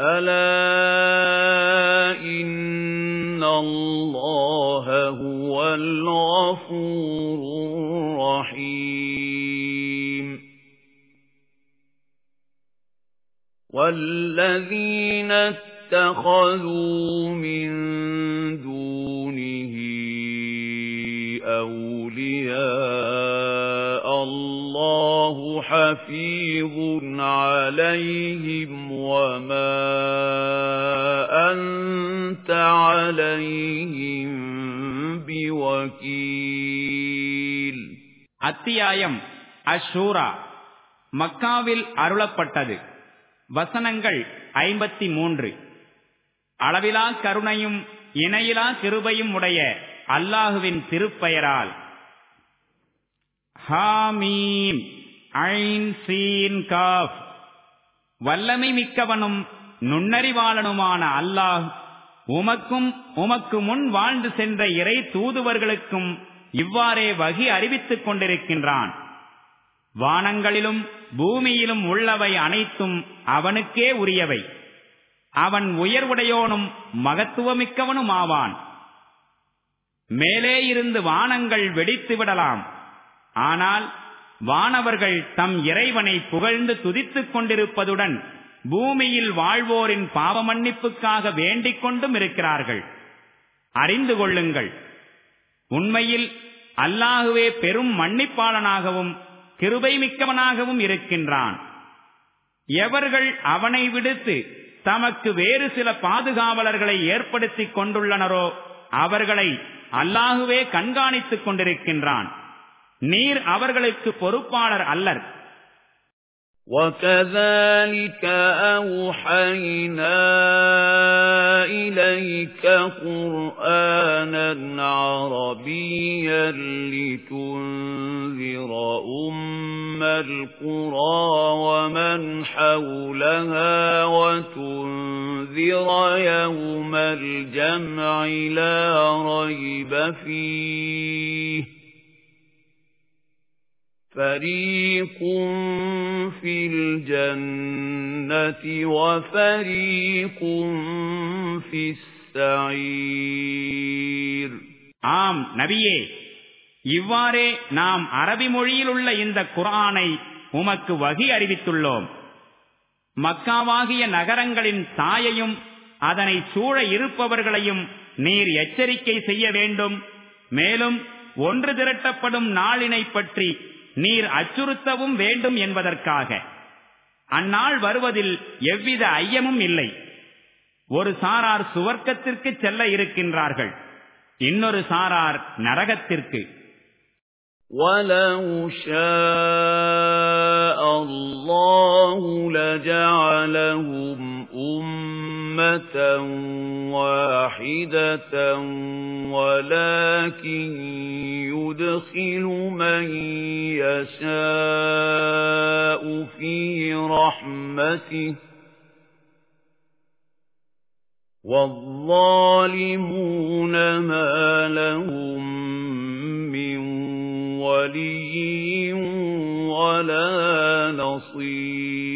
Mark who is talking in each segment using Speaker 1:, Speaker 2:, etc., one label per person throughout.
Speaker 1: ألا إن الله هو الغفور الرحيم والذين اتخذوا من دونه أولياء الله حفيظ عليهم وما أنت عليهم بوكيل
Speaker 2: அத்தியாயம் அஷூரா மக்காவில் அருளப்பட்டது வசனங்கள் ஐம்பத்தி மூன்று அளவிலா கருணையும் இணையிலா கிருபையும் உடைய அல்லாஹுவின் திருப்பெயரால் ஹாமீம் ஐன் சீன் காஃப். வல்லமை மிக்கவனும் நுண்ணறிவாளனுமான அல்லாஹ் உமக்கும் உமக்கு முன் வாழ்ந்து சென்ற இறை தூதுவர்களுக்கும் இவ்வாறே வகி அறிவித்துக் கொண்டிருக்கின்றான். வானங்களிலும் பூமியிலும் உள்ளவை அனைத்தும் அவனுக்கே உரியவை. அவன் உயர்வுடையோனும் மகத்துவமிக்கவனும் ஆவான். மேலே இருந்து வானங்கள் வெடித்து விடலாம். ஆனால் வானவர்கள் தம் இறைவனை புகழ்ந்து துதித்துக் கொண்டிருப்பதுடன் பூமியில் வாழ்வோரின் பாவ மன்னிப்புக்காக வேண்டிக் கொண்டும் இருக்கிறார்கள். அறிந்து கொள்ளுங்கள். உண்மையில் அல்லாஹுவே பெரும் மன்னிப்பாளனாகவும் கிருபை மிக்கவனாகவும் இருக்கின்றான். எவர்கள் அவனை விடுத்து தமக்கு வேறு சில பாதுகாவலர்களை ஏற்படுத்திக் கொண்டுள்ளனரோ அவர்களை அல்லாஹுவே கண்காணித்துக் கொண்டிருக்கின்றான். நீர் அவர்களுக்கு பொறுப்பாளர் அல்லர்
Speaker 1: وَكَذَلِكَ أَوْحَيْنَا إِلَيْكَ قُرْآنًا عَرَبِيًّا لِتُنذِرَ أُمَّ الْقُرَى وَمَنْ حَوْلَهَا وَتُنذِرَ يَوْمَ الْجَمْعِ لَا رَيْبَ فِيهِ فَرِيقٌ فِي الْجَنَّةِ وَفَرِيقٌ فِي السَّعِيرِ
Speaker 2: ஆம் நபியே இவ்வாறே நாம் அரபி மொழியில் உள்ள இந்த குர்ஆனை உமக்கு வகி அறிவித்துள்ளோம் மக்காவாகிய நகரங்களின் தாயையும் அதனை சூழ இருப்பவர்களையும் நீர் எச்சரிக்கை செய்ய வேண்டும் மேலும் ஒன்று திரட்டப்படும் நாளினை பற்றி நீர் அச்சுறுத்தவும் வேண்டும் என்பதற்காக அந்நாள் வருவதில் எவ்வித ஐயமும் இல்லை ஒரு சாரார் சுவர்க்கத்திற்கு செல்ல இருக்கின்றார்கள் இன்னொரு சாரார் நரகத்திற்கு
Speaker 1: وَلَوْ شَاءَ اللَّهُ لَجَعَلَهُمْ أُمَّةً وَاحِدَةً وَلَكِن يُدْخِلُ مَن يَشَاءُ فِي رَحْمَتِهِ وَالظَّالِمُونَ مَا لَهُم مِّن وَلِيٍّ وَلَا نَصِيرٍ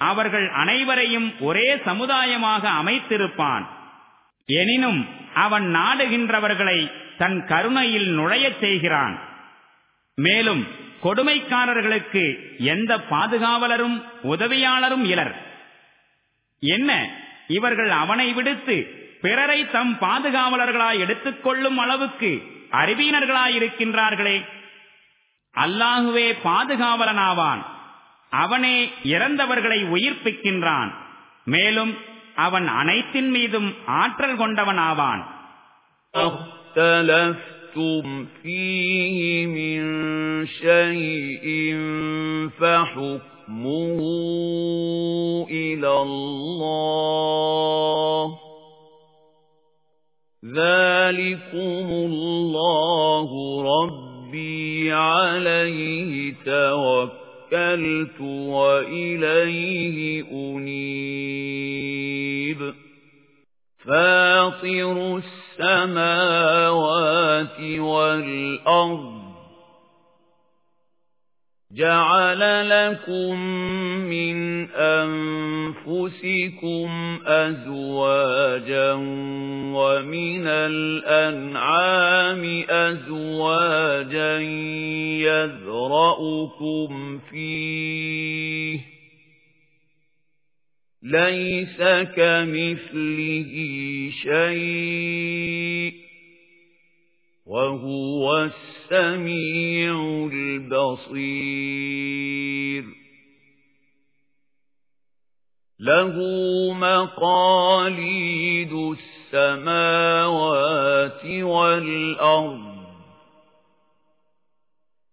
Speaker 2: அவர்கள் அனைவரையும் ஒரே சமுதாயமாக அமைத்திருப்பான். எனினும் அவன் நாடுகின்றவர்களை தன் கருணையில் நுழையச் செய்கிறான். மேலும் கொடுமைக்காரர்களுக்கு எந்த பாதுகாவலரும் உதவியாளரும் இலர். என்ன? இவர்கள் அவனை விடுத்து பிறரை தம் பாதுகாவலர்களாய் எடுத்துக்கொள்ளும் அளவுக்கு அறிவியனர்களாயிருக்கின்றார்களே அல்லாகுவே பாதுகாவலனாவான். அவனே இறந்தவர்களை உயிர்ப்பிக்கின்றான் மேலும் அவன் அனைத்தின் மீதும் ஆற்றல் கொண்டவனாவான்
Speaker 1: اختلفتم فيه من شيء فحكمه إلى الله ذلكم الله ربي عليه توكلت وإليه أنيب. فاطر السماوات والأرض جعل لكم من أنفسكم أزواجا ومن الأنعام أزواجا يذرأكم فيه. ليس كمثله شيء. وهو السميع البصير. له مقاليد السماوات والأرض.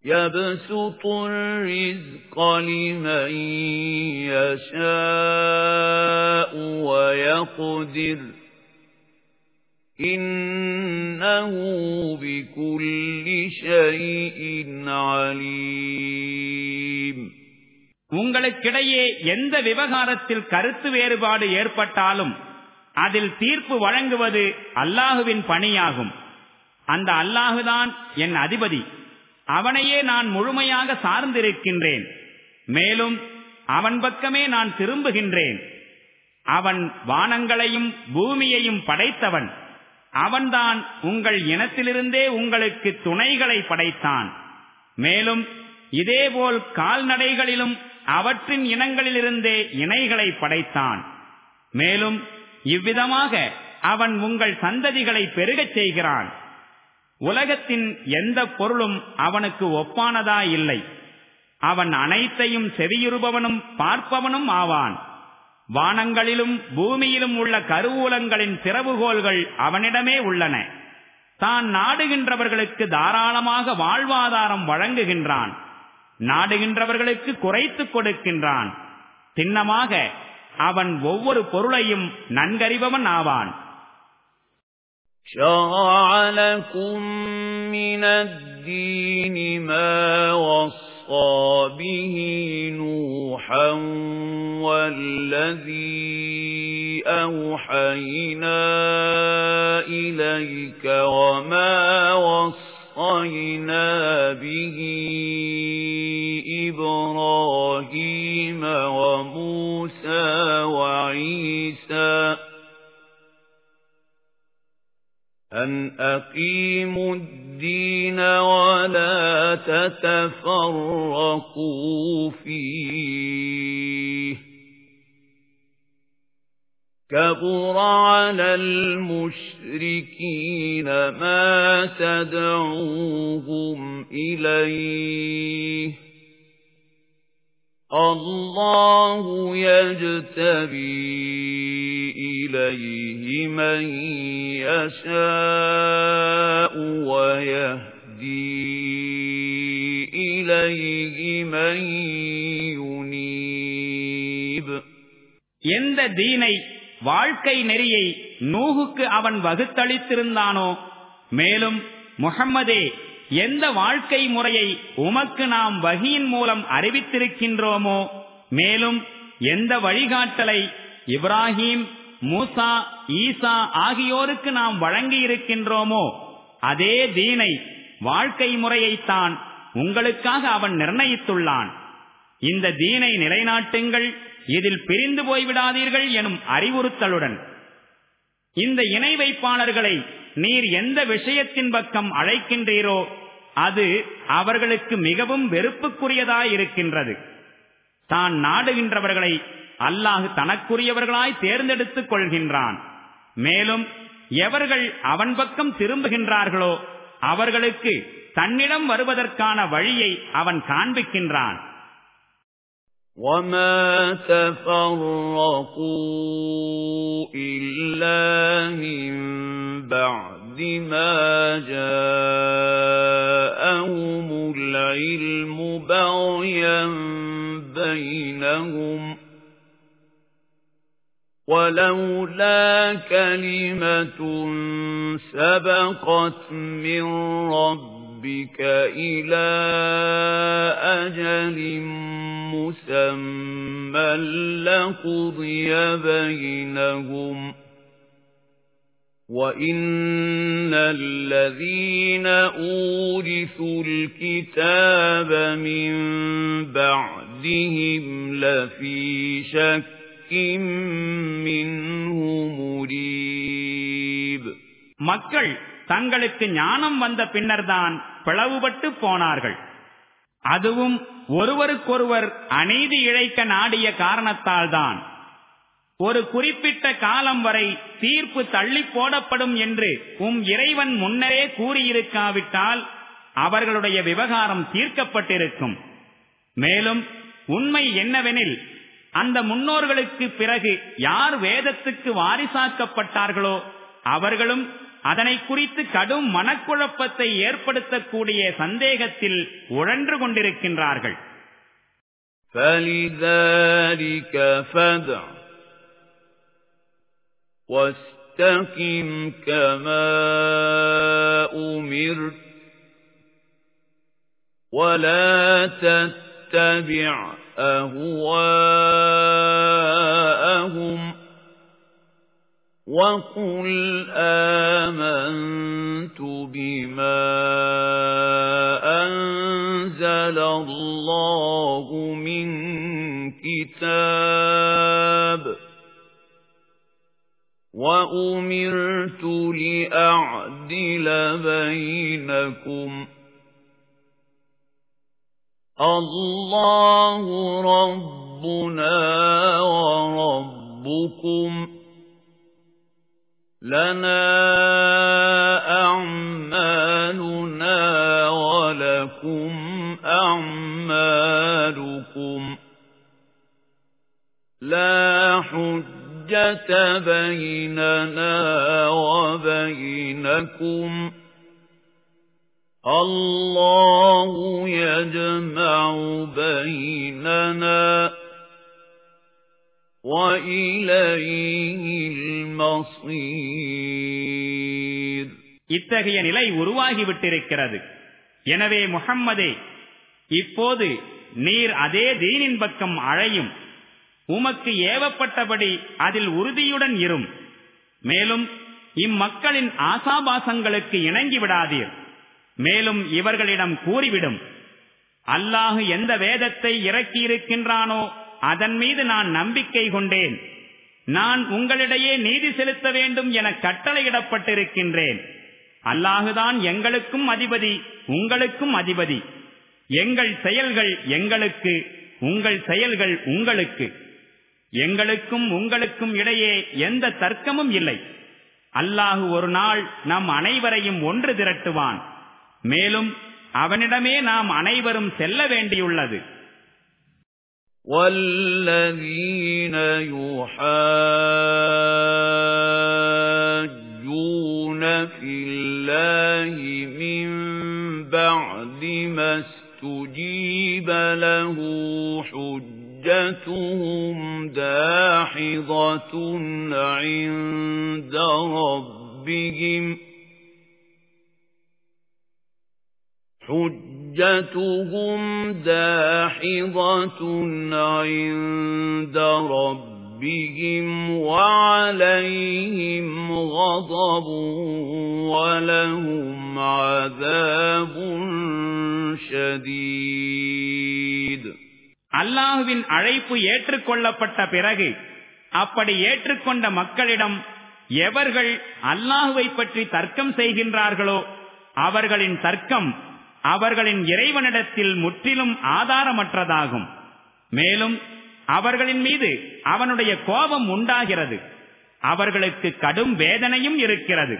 Speaker 1: يبسط الرزق لمن يشاء ويقدر. إِنَّهُ بِكُلِّ شَيْءٍ عَلِيمٌ
Speaker 2: உங்களுக்கிடையே எந்த விவகாரத்தில் கருத்து வேறுபாடு ஏற்பட்டாலும் அதில் தீர்ப்பு வழங்குவது அல்லாஹுவின் பணியாகும் அந்த அல்லாஹுதான் என் அதிபதி அவனையே நான் முழுமையாக சார்ந்திருக்கின்றேன் மேலும் அவன் பக்கமே நான் திரும்புகின்றேன் அவன் வானங்களையும் பூமியையும் படைத்தவன் அவன்தான் உங்கள் இனத்திலிருந்தே உங்களுக்கு துணைகளை படைத்தான். மேலும் இதேபோல் கால்நடைகளிலும் அவற்றின் இனங்களிலிருந்தே இணைகளை படைத்தான். மேலும் இவ்விதமாக அவன் உங்கள் சந்ததிகளை பெருகச் செய்கிறான். உலகத்தின் எந்த பொருளும் அவனுக்கு ஒப்பானதா இல்லை அவன் அனைத்தையும் செவியுறுபவனும் பார்ப்பவனும் ஆவான். வானங்களிலும் பூமியிலும் உள்ள கருவூலங்களின் திறவுகோள்கள் அவனிடமே உள்ளன தான் நாடுகின்றவர்களுக்கு தாராளமாக வாழ்வாதாரம் வழங்குகின்றான் நாடுகின்றவர்களுக்கு குறைத்து கொடுக்கின்றான் சின்னமாக அவன் ஒவ்வொரு பொருளையும் நன்கறிபவன் ஆவான்
Speaker 1: شرع لكم من الدين ما وصى به نوحا والذي أوحينا إليك وما وصينا به إبراهيم وموسى وعيسى أن أقيموا الدين ولا تتفرقوا فيه كبر على المشركين ما تدعوهم إليه الله يجتبي إليه من يشاء ويهدي إليه من ينيب
Speaker 2: எந்த தீனை வாழ்க்கை நெறியை நூகுக்கு அவன் வகுத்தளித்திருந்தானோ மேலும் முகம்மதே எந்த வாழ்க்கை முறையை உமக்கு நாம் வகியின் மூலம் அறிவித்திருக்கின்றோமோ மேலும் எந்த வழிகாட்டலை இப்ராஹிம் மூசா ஈசா ஆகியோருக்கு நாம் வழங்கியிருக்கின்றோமோ அதே தீனை வாழ்க்கை முறையைத்தான் உங்களுக்காக அவன் நிர்ணயித்துள்ளான். இந்த தீனை நிலைநாட்டுங்கள் இதில் பிரிந்து போய்விடாதீர்கள் எனும் அறிவுறுத்தலுடன். இந்த இணை வைப்பாளர்களை நீர் எந்த விஷயத்தின் பக்கம் அழைக்கின்றீரோ அது அவர்களுக்கு மிகவும் வெறுப்புக்குரியதாயிருக்கின்றது தான் நாடுகின்றவர்களை அல்லாஹு தனக்குரியவர்களாய் தேர்ந்தெடுத்துக் கொள்கின்றான் மேலும் எவர்கள் அவன் பக்கம் திரும்புகின்றார்களோ அவர்களுக்கு தன்னிடம் வருவதற்கான வழியை அவன் காண்பிக்கின்றான்
Speaker 1: وَمَا تَفَرَّقُوا إِلَّا مِن بَعْدِ مَا جَاءَهُمُ الْعِلْمُ بَغْيًا بَيْنَهُمْ وَلَوْلَا كَلِمَةٌ سَبَقَتْ مِنْ رَبِّكَ إِلَى أَجَلٍ مُّسَمًّى لَّقُضِيَ بَيْنَهُمْ وَإِنَّ الَّذِينَ أُورِثُوا الْكِتَابَ مِن بَعْدِهِمْ لَفِي شَكٍّ
Speaker 2: மக்கள் தங்களுக்கு ஞானம் வந்த பின்னர்தான் பிளவுபட்டு போனார்கள் அதுவும் ஒருவருக்கொருவர் அநீதி இழைக்க நாடிய காரணத்தால் தான் ஒரு குறிப்பிட்ட காலம் வரை தீர்ப்பு தள்ளி போடப்படும் என்று உம் இறைவன் முன்னரே கூறியிருக்காவிட்டால் அவர்களுடைய விவகாரம் தீர்க்கப்பட்டிருக்கும் மேலும் உண்மை என்னவெனில் அந்த முன்னோர்களுக்கு பிறகு யார் வேதத்துக்கு வாரிசாக்கப்பட்டார்களோ அவர்களும் அதனை குறித்து கடும் மனக்குழப்பத்தை ஏற்படுத்தக்கூடிய சந்தேகத்தில் உழன்று கொண்டிருக்கின்றார்கள்
Speaker 1: فَلِذَلِكَ فَدْعُ وَاسْتَقِمْ كَمَا أُمِرْتَ وَلَا تَتَّبِعْ أَهْوَاءَهُمْ وَقُلْ آمَنْتُ بِمَا أَنزَلَ اللَّهُ مِنْ كِتَابٍ وَأُمِرْتُ لِأَعْدِلَ بَيْنَكُمْ اللَّهُ رَبُّنَا وَرَبُّكُمْ لَنَا أَعْمَالُنَا وَلَكُمْ أَعْمَالُكُمْ لَا حُجَّةَ بَيْنَنَا وَبَيْنَكُمْ الله يجمع بيننا وإليه المصير
Speaker 2: இத்தகைய நிலை உருவாகிவிட்டிருக்கிறது எனவே முகம்மதே இப்போது நீர் அதே தீனின் பக்கம் அழையும் உமக்கு ஏவப்பட்டபடி அதில் உறுதியுடன் இரும். மேலும் இம்மக்களின் ஆசாபாசங்களுக்கு இணங்கி விடாதீர். மேலும் இவர்களிடம் கூறிவிடும் அல்லாஹு எந்த வேதத்தை இறக்கியிருக்கின்றானோ அதன் மீது நான் நம்பிக்கை கொண்டேன். நான் உங்களிடையே நீதி செலுத்த வேண்டும் என கட்டளையிடப்பட்டிருக்கின்றேன். அல்லாஹுதான் எங்களுக்கும் அதிபதி உங்களுக்கும் அதிபதி. எங்கள் செயல்கள் எங்களுக்கு உங்கள் செயல்கள் உங்களுக்கு. எங்களுக்கும் உங்களுக்கும் இடையே எந்த தர்க்கமும் இல்லை அல்லாஹு ஒரு நாள் நம் அனைவரையும் ஒன்று திரட்டுவான் மேலும் அவனிடமே நாம் அனைவரும் செல்ல வேண்டியுள்ளது
Speaker 1: وَالَّذِينَ يُحَاجُّونَ فِي اللَّهِ مِن بَعْدِ مَا اسْتُجِيبَ لَهُ حُجَّتُهُمْ دَاحِضَةٌ عِندَ رَبِّهِمْ حُجَّتُهُمْ دَاحِضَةٌ عِندَ رَبِّهِمْ وَعَلَيْهِمْ غَضَبٌ وَلَهُمْ عَذَابٌ شَدِيدٌ
Speaker 2: அல்லாஹுவின் அழைப்பு ஏற்றுக்கொள்ளப்பட்ட பிறகு அப்படி ஏற்றுக்கொண்ட மக்களிடம் எவர்கள் அல்லாஹுவை பற்றி தர்க்கம் செய்கின்றார்களோ அவர்களின் தர்க்கம் அவர்களின் இறைவனிடத்தில் முற்றிலும் ஆதாரமற்றதாகும். மேலும் அவர்களின் மீது அவனுடைய கோபம் உண்டாகிறது. அவர்களுக்கு கடும் வேதனையும் இருக்கிறது.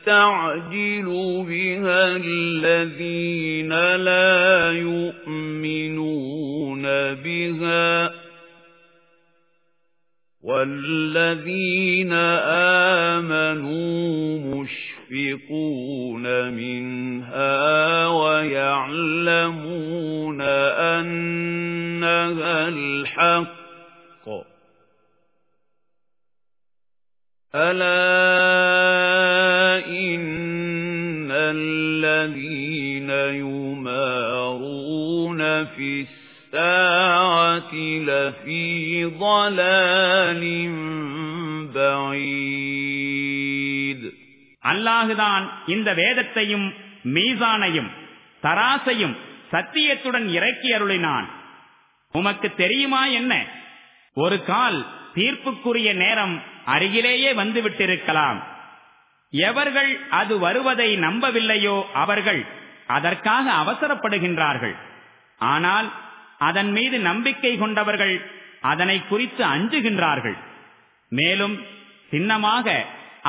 Speaker 1: يَسْتَعْجِلُ بِهَا الَّذِينَ لَا يُؤْمِنُونَ بِهَا وَالَّذِينَ آمَنُوا مُشْفِقُونَ مِنْهَا وَيَعْلَمُونَ أَنَّهَا الْحَقُّ. أَلَا لَفِي ضَلَالٍ بَعِيدٍ
Speaker 2: அல்லாஹுதான் இந்த வேதத்தையும் மீசானையும் தராசையும் சத்தியத்துடன் இறக்கி அருளினான் உமக்கு தெரியுமா என்ன ஒரு கால் தீர்ப்புக்குரிய நேரம் அருகிலேயே வந்துவிட்டிருக்கலாம் எவர்கள் அது வருவதை நம்பவில்லையோ அவர்கள் அதற்காக அவசரப்படுகின்றார்கள் ஆனால் அதன் மீது நம்பிக்கை கொண்டவர்கள் அதனை குறித்து அஞ்சுகின்றார்கள். மேலும் சின்னமாக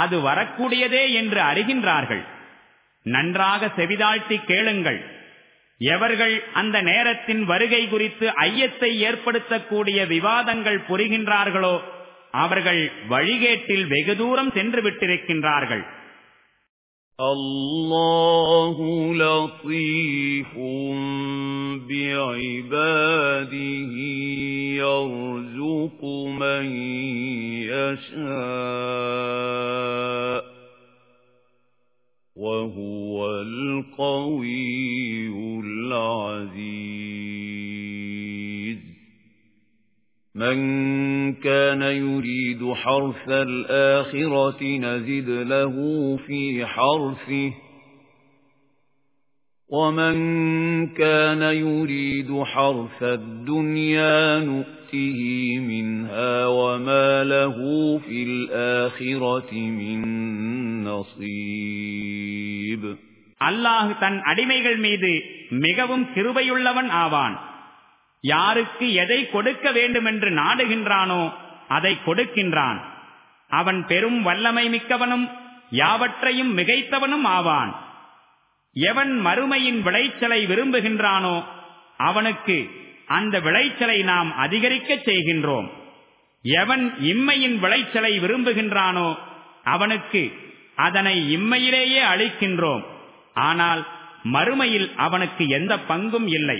Speaker 2: அது வரக்கூடியதே என்று அறிகின்றார்கள். நன்றாக செவிதாழ்த்தி கேளுங்கள். எவர்கள் அந்த நேரத்தின் வருகை குறித்து ஐயத்தை ஏற்படுத்தக்கூடிய விவாதங்கள் புரிகின்றார்களோ அவர்கள் வழிகேட்டில் வெகு தூரம் சென்று விட்டிருக்கின்றார்கள்.
Speaker 1: الله لطيف بعباده يرزق من يشاء وهو القوي العزيز. من كان يريد حرث الآخرة نزد له في حرثه ومن كان يريد حرث الدنيا نؤته منها وما له في الآخرة من نصيب
Speaker 2: அல்லாஹ் தன் அடிமைகள் மீது மிகவும் கிருபையுள்ளவன் ஆவான் யாருக்கு எதை கொடுக்க வேண்டுமென்று நாடுகின்றானோ அதை கொடுக்கின்றான். அவன் பெரும் வல்லமை மிக்கவனும் யாவற்றையும் மிகைத்தவனும் ஆவான். எவன் மறுமையின் விளைச்சலை விரும்புகின்றானோ அவனுக்கு அந்த விளைச்சலை நாம் அதிகரிக்கச் செய்கின்றோம். எவன் இம்மையின் விளைச்சலை விரும்புகின்றானோ அவனுக்கு அதனை இம்மையிலேயே அளிக்கின்றோம். ஆனால் மறுமையில் அவனுக்கு எந்த பங்கும் இல்லை.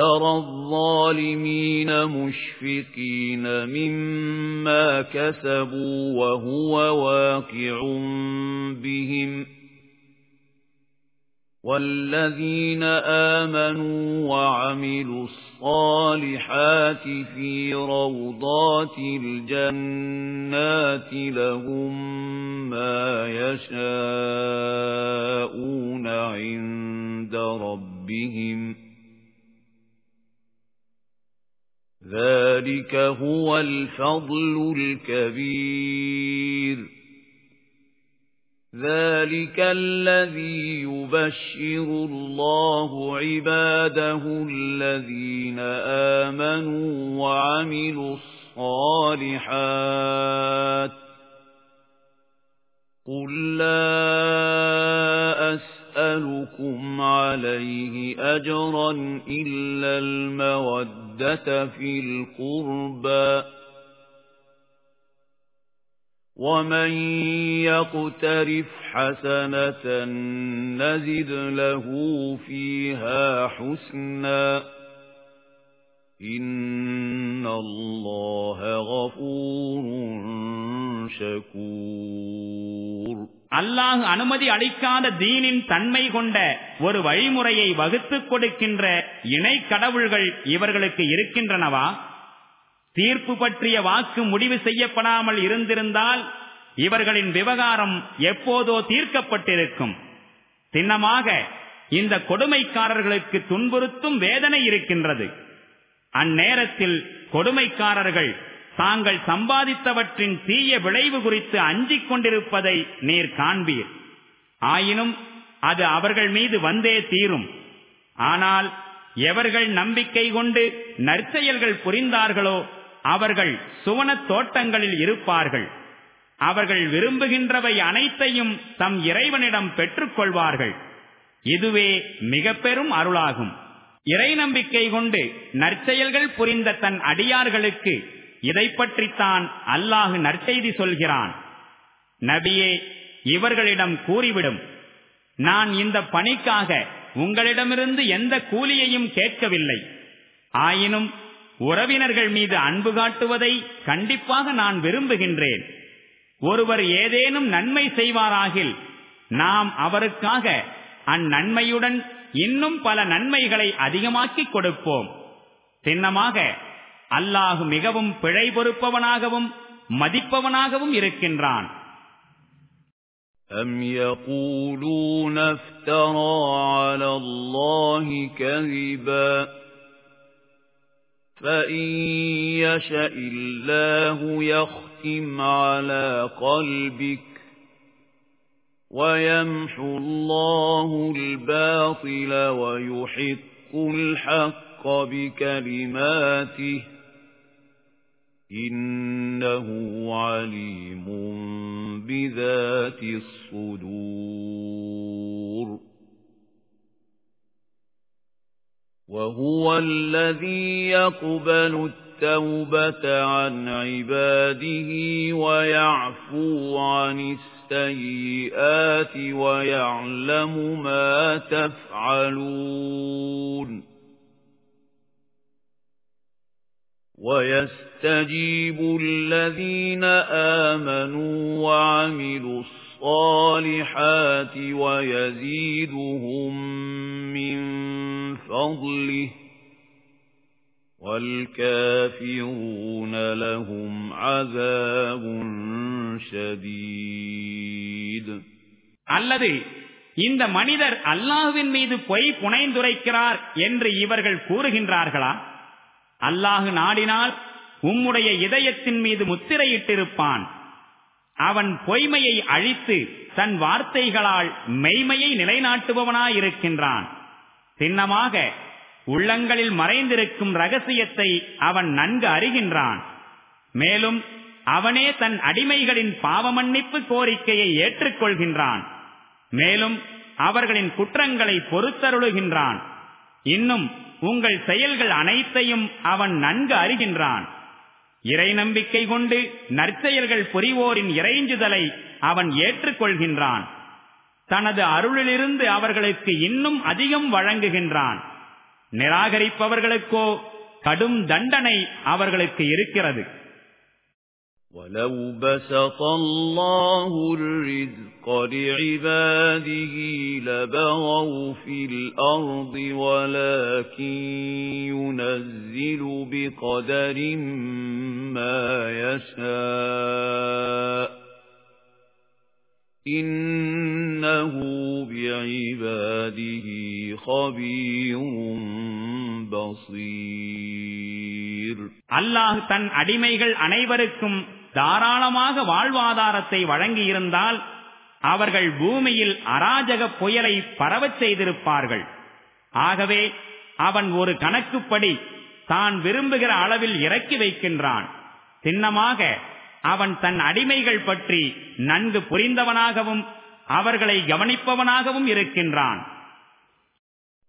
Speaker 1: ترى الظالمين مشفقين مما كسبوا وهو واقع بهم والذين آمنوا وعملوا الصالحات في روضات الجنات لهم ما يشاءون عند ربهم ذلك هو الفضل الكبير ذلك الذي يبشر الله عباده الذين آمنوا وعملوا الصالحات قل لا أسألكم عليه أجرا إلا المودة في القربى. ومن يقترف حسنة نزد له فيها حسنا. إن الله غفور شكور.
Speaker 2: அல்லாஹ் அனுமதி அளிக்காத தீனின் தன்மை கொண்ட ஒரு வழிமுறையை வகுத்துக் கொடுக்கின்ற இணை கடவுள்கள் இவர்களுக்கு இருக்கின்றனவா? தீர்ப்பு பற்றிய வாக்கு முடிவு செய்யப்படாமல் இருந்திருந்தால் இவர்களின் விவகாரம் எப்போதோ தீர்க்கப்பட்டிருக்கும். சின்னமாக இந்த கொடுமைக்காரர்களுக்கு துன்புறுத்தும் வேதனை இருக்கின்றது. அந்நேரத்தில் கொடுமைக்காரர்கள் தாங்கள் சம்பாதித்தவற்றின் தீய விளைவு குறித்து அஞ்சிக் கொண்டிருப்பதை நீர் காண்பீர். ஆயினும் அது அவர்கள் மீது வந்தே தீரும். ஆனால் எவர்கள் நம்பிக்கை கொண்டு நற்செயல்கள் புரிந்தார்களோ அவர்கள் சுவன தோட்டங்களில் இருப்பார்கள். அவர்கள் விரும்புகின்றவை அனைத்தையும் தம் இறைவனிடம் பெற்றுக்கொள்வார்கள். இதுவே மிக பெரும் அருளாகும். இறை நம்பிக்கை கொண்டு நற்செயல்கள் புரிந்த தன் அடியார்களுக்கு இதை பற்றித்தான் அல்லாஹு நற்செய்தி சொல்கிறான். நபியே இவர்களிடம் கூறிவிடும். நான் இந்த பணிக்காக உங்களிடமிருந்து எந்த கூலியையும் கேட்கவில்லை. ஆயினும் உறவினர்கள் மீது அன்பு காட்டுவதை கண்டிப்பாக நான் விரும்புகின்றேன். ஒருவர் ஏதேனும் நன்மை செய்வாராகில் நாம் அவருக்காக அந்நன்மையுடன் இன்னும் பல நன்மைகளை அதிகமாக்கிக் கொடுப்போம். சின்னமாக அல்லாஹு மிகவும் பிழை பொறுப்பவனாகவும் மதிப்பவனாகவும் இருக்கின்றான்
Speaker 1: أَمْ يَقُولُونَ افْتَرَى عَلَى اللَّهِ كَذِبًا فَإِن يَشَإِ اللَّهُ يَخْتِمْ عَلَى قَلْبِكَ وَيَمْحُو اللَّهُ الْبَاطِلَ وَيُحِقُّ الْحَقَّ بِكَلِمَاتِهِ إِنَّهُ عَلِيمٌ بِذَاتِ الصُّدُورِ. وَهُوَ الَّذِي يَقْبَلُ التَّوْبَةَ عَنْ عِبَادِهِ وَيَعْفُو عَنِ السَّيِّئَاتِ وَيَعْلَمُ مَا تَفْعَلُونَ. وَيَسْتَجِيبُ الَّذِينَ آمَنُوا وَعَمِلُوا الصَّالِحَاتِ وَيَزِيدُهُم مِّن فَضْلِهِ وَالْكَافِرُونَ لَهُمْ عَذَابٌ شَدِيدٌ
Speaker 2: அல்லது இந்த மனிதர் அல்லாஹ்வின் மீது பொய் புனைந்துரைக்கிறார் என்று இவர்கள் கூறுகின்றார்களா அல்லாஹு நாடினால் உம்முடைய இதயத்தின் மீது முத்திரையிட்டிருப்பான். அவன் பொய்மையை அழித்து தன் வார்த்தைகளால் மெய்மையை நிலைநாட்டுபவனாயிருக்கின்றான். சின்னமாக உள்ளங்களில் மறைந்திருக்கும் ரகசியத்தை அவன் நன்கு அறிகின்றான். மேலும் அவனே தன் அடிமைகளின் பாவமன்னிப்பு கோரிக்கையை ஏற்றுக்கொள்கின்றான். மேலும் அவர்களின் குற்றங்களை பொறுத்தருளுகின்றான். இன்னும் உங்கள் செயல்கள் அனைத்தையும் அவன் நன்கு அறிகின்றான். இறை நம்பிக்கை கொண்டு நற்செயல்கள் புரிவோரின் இறைஞ்சுதலை அவன் ஏற்றுக்கொள்கின்றான். தனது அருளிலிருந்து அவர்களுக்கு இன்னும் அதிகம் வழங்குகின்றான். நிராகரிப்பவர்களுக்கோ கடும் தண்டனை அவர்களுக்கு இருக்கிறது.
Speaker 1: وَلَوْ بَسَطَ اللَّهُ الرِّزْقَ لِعِبَادِهِ لَبَغَوْا فِي الْأَرْضِ وَلَكِن يُنَزِّلُ بِقَدَرٍ مَّا يَشَاءُ إِنَّهُ بِعِبَادِهِ خَبِيرٌ بَصِيرٌ
Speaker 2: அல்லாஹ் தன் அடிமைகள் அனைவருக்கும் தாராளமாக வாழ்வாதாரத்தை வழங்கியிருந்தால் அவர்கள் பூமியில் அராஜக புயலை பரவச் செய்திருப்பார்கள். ஆகவே அவன் ஒரு கணக்குப்படி தான் விரும்புகிற அளவில் இறக்கி வைக்கின்றான். சின்னமாக அவன் தன் அடிமைகள் பற்றி நன்கு புரிந்தவனாகவும் அவர்களை கவனிப்பவனாகவும் இருக்கின்றான்.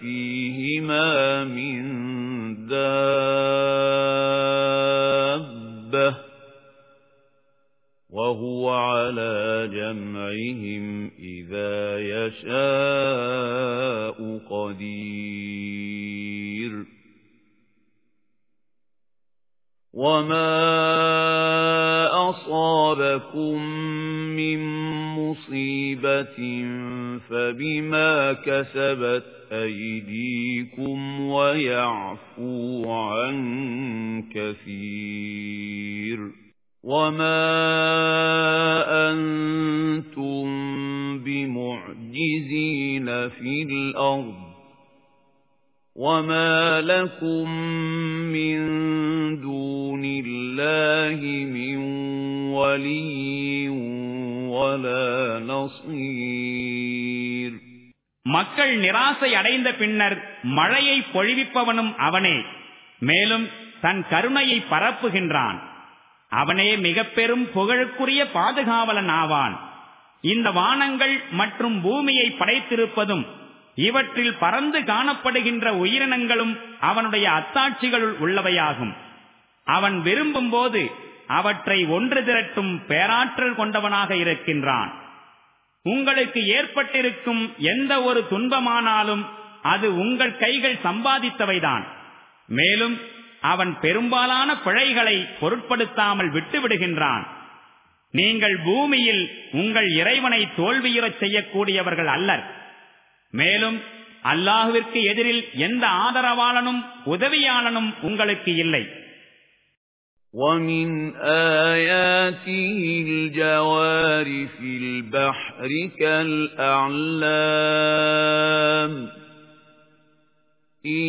Speaker 1: فِيهِمَا مِن دَابَّةٍ وَهُوَ عَلَى جَمْعِهِمْ إِذَا يَشَاءُ قَدِيرٌ. وَمَا أَصَابَكُم مِّن مُّصِيبَةٍ فَبِمَا كَسَبَتْ أَيْدِيكُمْ وَيَعْفُو عَن كَثِيرٍ وَمَا أَنتُم بِمُعْجِزِينَ فِي الْأَرْضِ وَمَا لَكُم مِّن دُونِ اللَّهِ مِن وَلِيٍّ وَلَا نَصِيرٍ
Speaker 2: மக்கள் நிராசை அடைந்த பின்னர் மழையை பொழிவிப்பவனும் அவனே மேலும் தன் கருணையை பரப்புகின்றான் அவனே மிக பெரும் புகழுக்குரிய பாதுகாவலன் ஆவான் இந்த வானங்கள் மற்றும் பூமியை படைத்திருப்பதும் இவற்றில் பறந்து காணப்படுகின்ற உயிரினங்களும் அவனுடைய அத்தாட்சிகளுள் உள்ளவையாகும் அவன் விரும்பும் போது அவற்றை ஒன்று திரட்டும் பேராற்றல் கொண்டவனாக இருக்கின்றான். உங்களுக்கு ஏற்பட்டிருக்கும் எந்த ஒரு துன்பமானாலும் அது உங்கள் கைகள் சம்பாதித்தவைதான். மேலும் அவன் பெரும்பாலான பிழைகளை பொருட்படுத்தாமல் விட்டுவிடுகின்றான். நீங்கள் பூமியில் உங்கள் இறைவனை தோல்வியுறச் செய்யக்கூடியவர்கள் அல்லர். மேலும் அல்லாஹுவிற்கு எதிரில் எந்த ஆதரவாளனும் உதவியாளனும் உங்களுக்கு இல்லை.
Speaker 1: وَمِنْ آيَاتِهِ الْجَوَارِ فِي الْبَحْرِ كَالْأَعْلَامِ إِنْ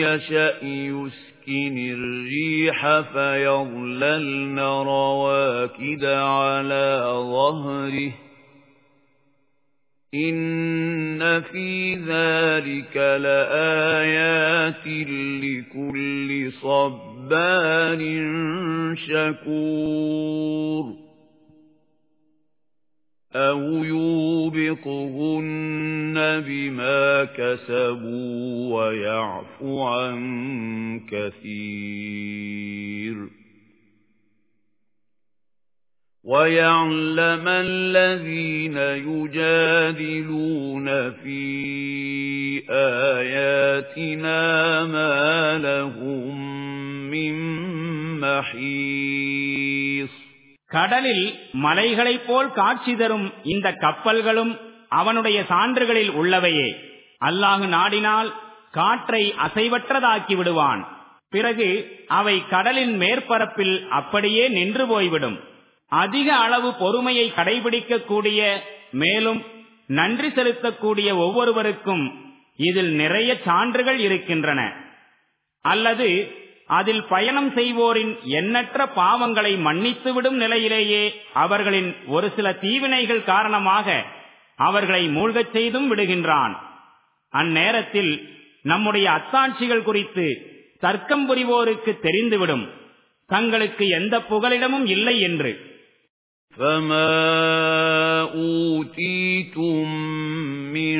Speaker 1: يَشَأْ يُسْكِنِ الرِّيحَ فَيَظْلَلْنَ رَوَاكِدَ عَلَى ظَهْرِهِ إِنَّ فِي ذَلِكَ لَآيَاتٍ لِكُلِّ صَبَّارٍ شَكُورٍ أَوْ يُوبِقْهُنَّ بِمَا كَسَبُوا وَيَعْفُ عَن كَثِيرٍ وَيَعْلَمَ الَّذِينَ يُجَادِلُونَ فِي آيَاتِنَا مَا لَهُم مِّن مَّحِيصٍ
Speaker 2: கடலில் மலைகளைப் போல் காட்சி தரும் இந்த கப்பல்களும் அவனுடைய சான்றுகளில் உள்ளவையே அல்லாஹு நாடினால் காற்றை அசைவற்றதாக்கி விடுவான் பிறகு அவை கடலின் மேற்பரப்பில் அப்படியே நின்று போய்விடும் அதிக அளவு பொறுமையை கடைபிடிக்கக்கூடிய மேலும் நன்றி செலுத்தக்கூடிய ஒவ்வொருவருக்கும் இதில் நிறைய சான்றுகள் இருக்கின்றன அல்லது அதில் பயணம் செய்வோரின் எண்ணற்ற பாவங்களை மன்னித்துவிடும் நிலையிலேயே அவர்களின் ஒரு சில தீவினைகள் காரணமாக அவர்களை மூழ்கச் செய்தும் விடுகின்றான் அந்நேரத்தில் நம்முடைய அத்தாட்சிகள் குறித்து தர்க்கம் புரிவோருக்கு தெரிந்துவிடும் தங்களுக்கு எந்த புகலிடமும் இல்லை என்று
Speaker 1: فما أوتيتم من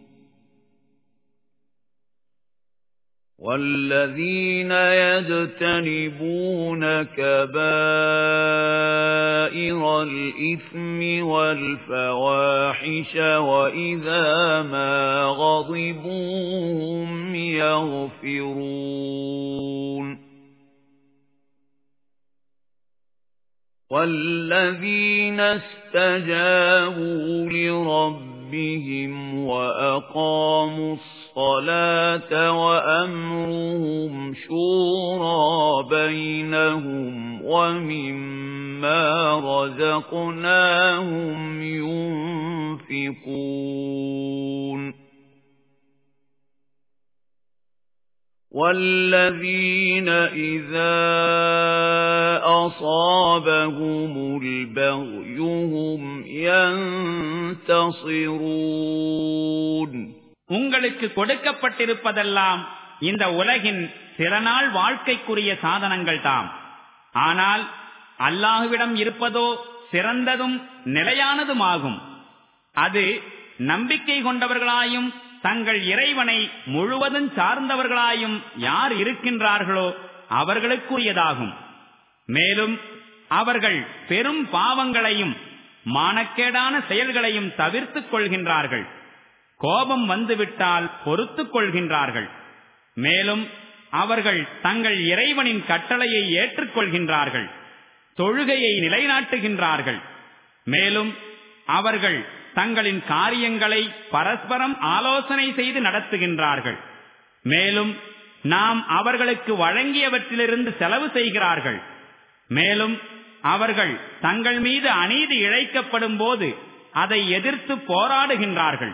Speaker 1: والذين يجتنبون كبائر الإثم والفواحش وإذا ما غضبوا هم يغفرون والذين استجابوا لربهم وأقاموا الصلاة وأمرهم شورى بينهم ومما رزقناهم ينفقون. والذين إذا أصابهم البغي هم ينتصرون.
Speaker 2: உங்களுக்கு கொடுக்கப்பட்டிருப்பதெல்லாம் இந்த உலகின் சில நாள் வாழ்க்கைக்குரிய சாதனங்கள் தாம் ஆனால் அல்லாஹுவிடம் இருப்பதோ சிறந்ததும் நிலையானதுமாகும். அது நம்பிக்கை கொண்டவர்களாயும் தங்கள் இறைவனை முழுவதும் சார்ந்தவர்களாயும் யார் இருக்கின்றார்களோ அவர்களுக்குரியதாகும். மேலும் அவர்கள் பெரும் பாவங்களையும் மானக்கேடான செயல்களையும் தவிர்த்துக் கொள்கின்றார்கள். கோபம் வந்துவிட்டால் பொறுத்துக் கொள்கின்றார்கள். மேலும் அவர்கள் தங்கள் இறைவனின் கட்டளையை ஏற்றுக்கொள்கின்றார்கள். தொழுகையை நிலைநாட்டுகின்றார்கள். மேலும் அவர்கள் தங்களின் காரியங்களை பரஸ்பரம் ஆலோசனை செய்து நடத்துகின்றார்கள். மேலும் நாம் அவர்களுக்கு வழங்கியவற்றிலிருந்து செலவு செய்கிறார்கள். மேலும் அவர்கள் தங்கள் மீது அநீதி இழைக்கப்படும் போது அதை எதிர்த்து போராடுகின்றார்கள்.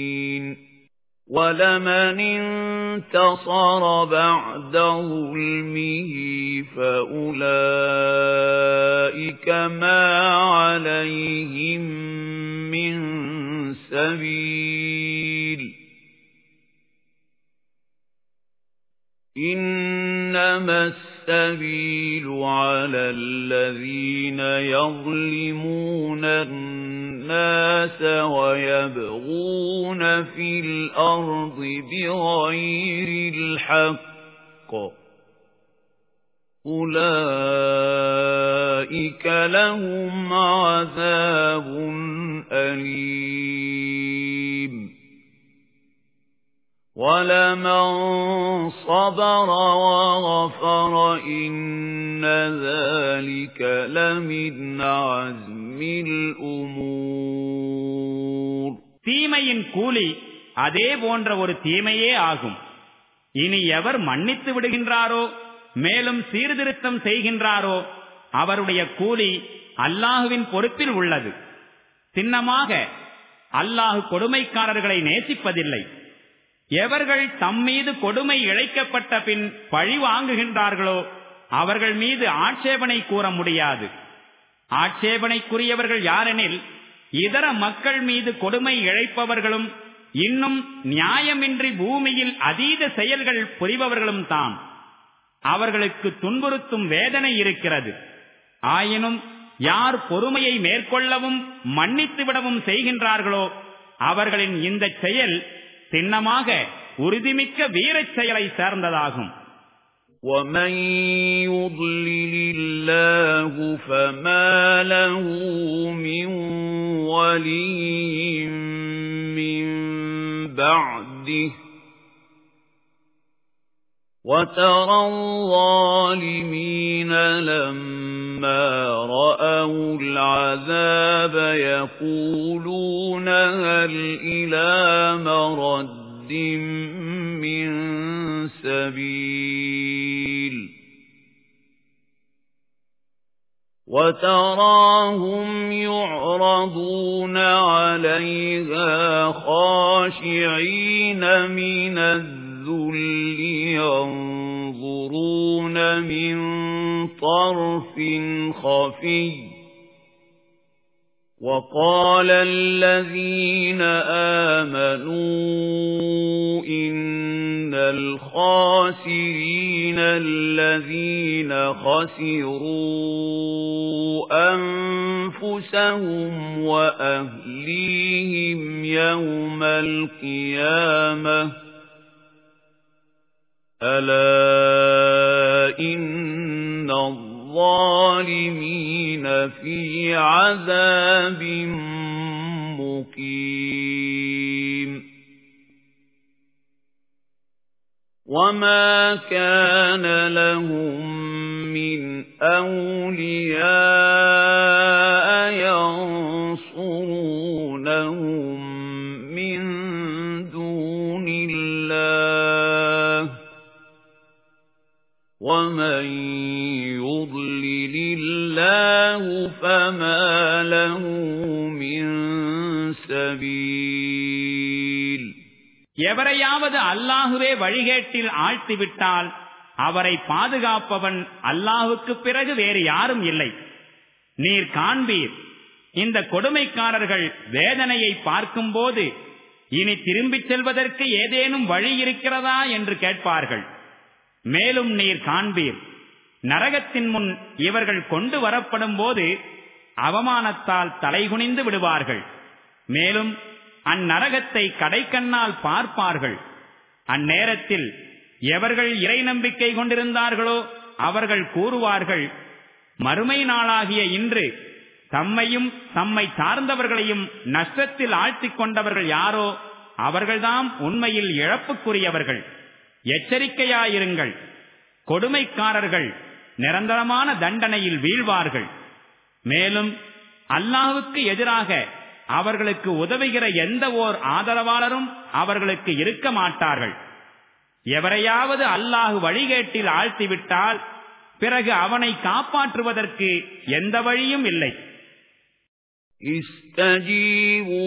Speaker 1: وَلَمَنِ انتصر بَعْدَ ظُلْمِهِ فَأُولَئِكَ مَا عَلَيْهِمْ مِنْ سَبِيلٍ إِنَّمَا السَّبِيلُ عَلَى الَّذِينَ يَظْلِمُونَ النَّاسَ وَيَبْغُونَ فِي الْأَرْضِ بِغَيْرِ الْحَقِّ. أُولَئِكَ لَهُمْ عَذَابٌ أَلِيمٌ. وَلَمَن صَبَرَ وَغَفَرَ إِنَّ ذَلِكَ لَمِنْ عَزْمِ الْأُمُورِ
Speaker 2: தீமையின் கூலி அதே போன்ற ஒரு தீமையே ஆகும் இனி எவர் மன்னித்து விடுகின்றாரோ மேலும் சீர்திருத்தம் செய்கின்றாரோ அவருடைய கூலி அல்லாஹுவின் பொறுப்பில் உள்ளது சின்னமாக அல்லாஹு கொடுமைக்காரர்களை நேசிப்பதில்லை எவர்கள் தம் மீது கொடுமை இழைக்கப்பட்ட பின் பழி வாங்குகின்றார்களோ அவர்கள் மீது ஆட்சேபனை கூற முடியாது. ஆட்சேபனைக்குரியவர்கள் யாரெனில் இதர மக்கள் மீது கொடுமை இழைப்பவர்களும் இன்னும் நியாயமின்றி பூமியில் அதீத செயல்கள் புரிபவர்களும் தான் அவர்களுக்கு துன்புறுத்தும் வேதனை இருக்கிறது. ஆயினும் யார் பொறுமையை மேற்கொள்ளவும் மன்னித்து விடவும் செய்கின்றார்களோ அவர்களின் இந்த செயல் சின்னமாக உறுதிமிக்க வீரச் செயலை சேர்ந்ததாகும்
Speaker 1: وَمَن يُضْلِلِ اللَّهُ فَمَا لَهُ مِن وَلِيٍّ مِّن بَعْدِهِ وَتَرَى الظَّالِمِينَ لَمَّا رَأَوُا الْعَذَابَ يَقُولُونَ هَلْ إِلَى مَرَدٍّ مِّن سَبِيلٍ وَتَرَاهُمْ يُعْرَضُونَ عَلَيْهَا خَاشِعِينَ مِنَ الذُّلِّ يَنظُرُونَ مِن طَرْفٍ خَفِيٍّ وَقَالَ الَّذِينَ آمَنُوا إِنَّ الْخَاسِرِينَ الَّذِينَ خَسِرُوا أَنفُسَهُمْ وَأَهْلِيهِمْ يَوْمَ الْقِيَامَةِ أَلَا إِنَّ الظَّالِمِينَ فِي عَذَابٍ مُقِيمٍ وَمَا كَانَ لَهُم مِّنْ أَوْلِيَاءَ يَنصُرُونَهُم وَمَن يُضْلِلِ اللَّهُ فَمَا لَهُ مِن سَبِيلٍ
Speaker 2: எவரையாவது அல்லாஹுவே வழிகேட்டில் ஆழ்த்திவிட்டால் அவரை பாதுகாப்பவன் அல்லாஹுக்கு பிறகு வேறு யாரும் இல்லை நீர் காண்பீர் இந்த கொடுமைக்காரர்கள் வேதனையை பார்க்கும்போது இனி திரும்பிச் செல்வதற்கு ஏதேனும் வழி இருக்கிறதா என்று கேட்பார்கள் மேலும் நீர் காண்பீர். நரகத்தின் முன் இவர்கள் கொண்டு வரப்படும் போது அவமானத்தால் தலைகுனிந்து விடுவார்கள். மேலும் அந்நரகத்தை கடைக்கண்ணால் பார்ப்பார்கள். அந்நேரத்தில் எவர்கள் இறை நம்பிக்கை கொண்டிருந்தார்களோ அவர்கள் கூறுவார்கள் மறுமை நாளாகிய இன்று தம்மையும் தம்மை சார்ந்தவர்களையும் நஷ்டத்தில் ஆழ்த்திக் கொண்டவர்கள் யாரோ அவர்கள்தாம் உண்மையில் இழப்புக்குரியவர்கள். எச்சரிக்கையாயிருங்கள் கொடுமைக்காரர்கள் நிரந்தரமான தண்டனையில் வீழ்வார்கள் மேலும் அல்லாஹுக்கு எதிராக அவர்களுக்கு உதவுகிற எந்த ஓர் ஆதரவாளரும் அவர்களுக்கு இருக்க மாட்டார்கள் எவரையாவது அல்லாஹு வழிகேட்டில் ஆழ்த்திவிட்டால் பிறகு அவனை காப்பாற்றுவதற்கு எந்த வழியும் இல்லை
Speaker 1: استجيبوا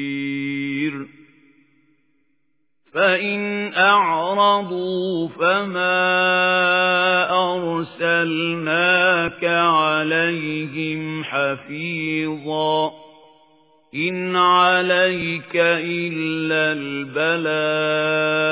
Speaker 1: فإن أعرضوا فما أرسلناك عليهم حفيظا إن عليك إلا البلاغ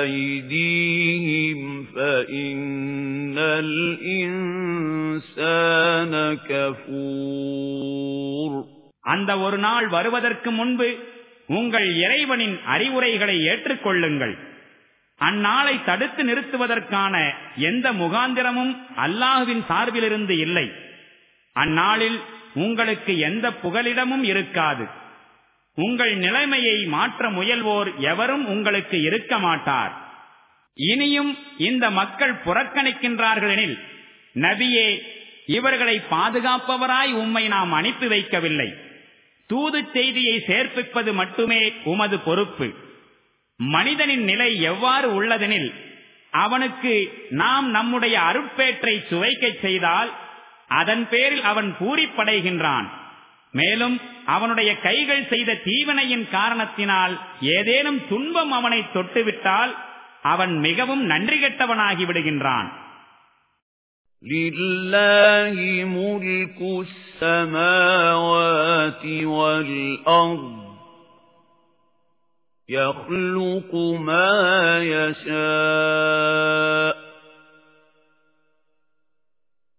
Speaker 1: أَيْدِيهِمْ فَإِنَّ الْإِنسَانَ كَفُورٌ
Speaker 2: அந்த ஒரு நாள் வருவதற்கு முன்பு உங்கள் இறைவனின் அறிவுரைகளை ஏற்றுக்கொள்ளுங்கள் அந்நாளை தடுத்து நிறுத்துவதற்கான எந்த முகாந்திரமும் அல்லாஹுவின் சார்பிலிருந்து இல்லை அந்நாளில் உங்களுக்கு எந்த புகலிடமும் இருக்காது உங்கள் நிலைமையை மாற்ற முயல்வோர் எவரும் உங்களுக்கு இருக்க மாட்டார். இனியும் இந்த மக்கள் புறக்கணிக்கின்றார்களெனில் நபியே இவர்களை பாதுகாப்பவராய் உம்மை நாம் அனுப்பி வைக்கவில்லை. தூது செய்தியை சேர்ப்பிப்பது மட்டுமே உமது பொறுப்பு. மனிதனின் நிலை எவ்வாறு உள்ளதெனில் அவனுக்கு நாம் நம்முடைய அருட்பேற்றை சுவைக்கச் செய்தால் அதன் பேரில் அவன் பூரிப்படைகின்றான். மேலும் அவனுடைய கைகள் செய்த தீவனையின் காரணத்தினால் ஏதேனும் துன்பம் அவனை தொட்டுவிட்டால் அவன் மிகவும் நன்றி கெட்டவனாகி விடுகின்றான்
Speaker 1: لله ملك السماوات والأرض يخلق ما يشاء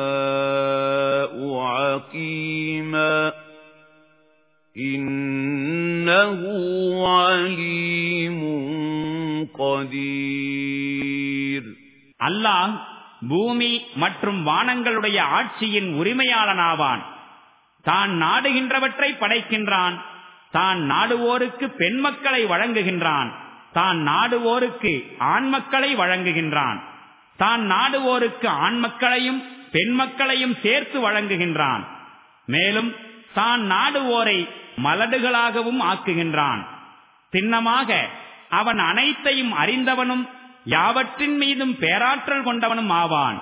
Speaker 1: يشاء عقيما إنه عليم قدير
Speaker 2: அல்லாஹ் பூமி மற்றும் வானங்களுடைய ஆட்சியின் உரிமையாளனாவான் தான் நாடுகின்றவற்றை படைக்கின்றான் தான் நாடுவோருக்கு பெண் மக்களை வழங்குகின்றான் தான் நாடுவோருக்கு ஆண் மக்களை வழங்குகின்றான் தான் நாடுவோருக்கு ஆண் மக்களையும் பெண் மக்களையும் சேர்த்து வழங்குகின்றான். மேலும் தான் நாடுவோரை மலடுகளாகவும் ஆக்குகின்றான். சின்னமாக அவன் அனைத்தையும் அறிந்தவனும் யாவற்றின் மீதும் பேராற்றல் கொண்டவனும் ஆவான்.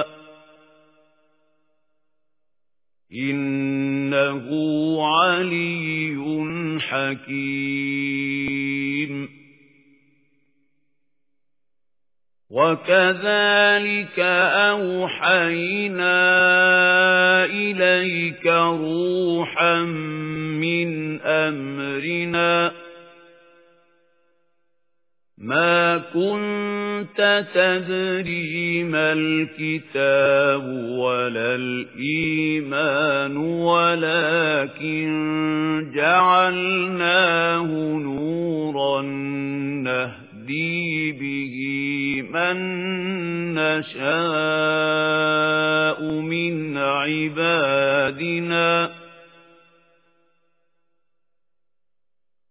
Speaker 1: إِنَّهُ عَلِيٌّ حَكِيمٌ. وَكَذَلِكَ أَوْحَيْنَا إِلَيْكَ رُوحًا مِنْ أَمْرِنَا مَا كُنْتَ تَدْرِي مَا الْكِتَابُ وَلَا الْإِيمَانُ وَلَكِنْ جَعَلْنَاهُ نُورًا نَهْدِي بِهِ مَن نَّشَاءُ مِنْ عِبَادِنَا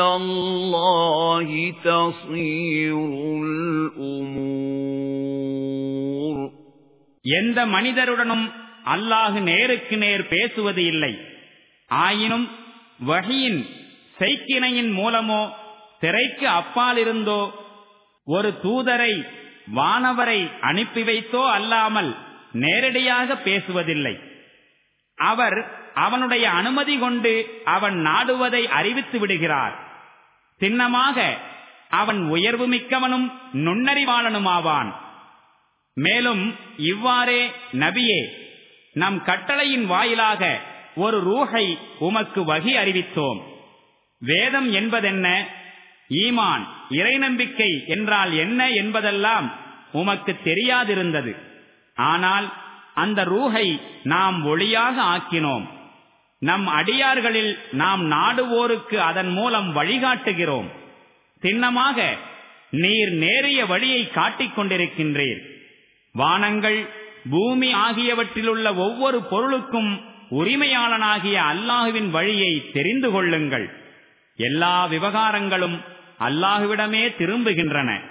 Speaker 1: إِلَى اللَّهِ تَصِيرُ الْأُمُورُ
Speaker 2: எந்த மனிதருடனும் அல்லாஹ் நேருக்கு நேர் பேசுவது இல்லை ஆயினும் வகையின் செய்கினையின் மூலமோ திரைக்கு அப்பாலிருந்தோ ஒரு தூதரை வானவரை அனுப்பி வைத்தோ அல்லாமல் நேரடியாக பேசுவதில்லை அவர் அவனுடைய அனுமதி கொண்டு அவன் நாடுவதை அறிவித்து விடுகிறார் சின்னமாக அவன் உயர்வு மிக்கவனும் நுண்ணறிவாளனுமாவான். மேலும் இவ்வாறே நபியே நம் கட்டளையின் வாயிலாக ஒரு ரூஹை உமக்கு வகி அறிவித்தோம். வேதம் என்பதென்ன? ஈமான் இறை நம்பிக்கை என்றால் என்ன என்பதெல்லாம் உமக்கு தெரியாதிருந்தது. ஆனால் அந்த ரூஹை நாம் ஒளியாக ஆக்கினோம். நம் அடியார்களில் நாம் நாடுவோருக்கு அதன் மூலம் வழிகாட்டுகிறோம். சின்னமாக நீர் நேரிய வழியை காட்டிக் கொண்டிருக்கின்றீர். வானங்கள் பூமி ஆகியவற்றிலுள்ள ஒவ்வொரு பொருளுக்கும் உரிமையாளனாகிய அல்லாஹுவின் வழியை தெரிந்து கொள்ளுங்கள். எல்லா விவகாரங்களும் அல்லாஹுவிடமே திரும்புகின்றன.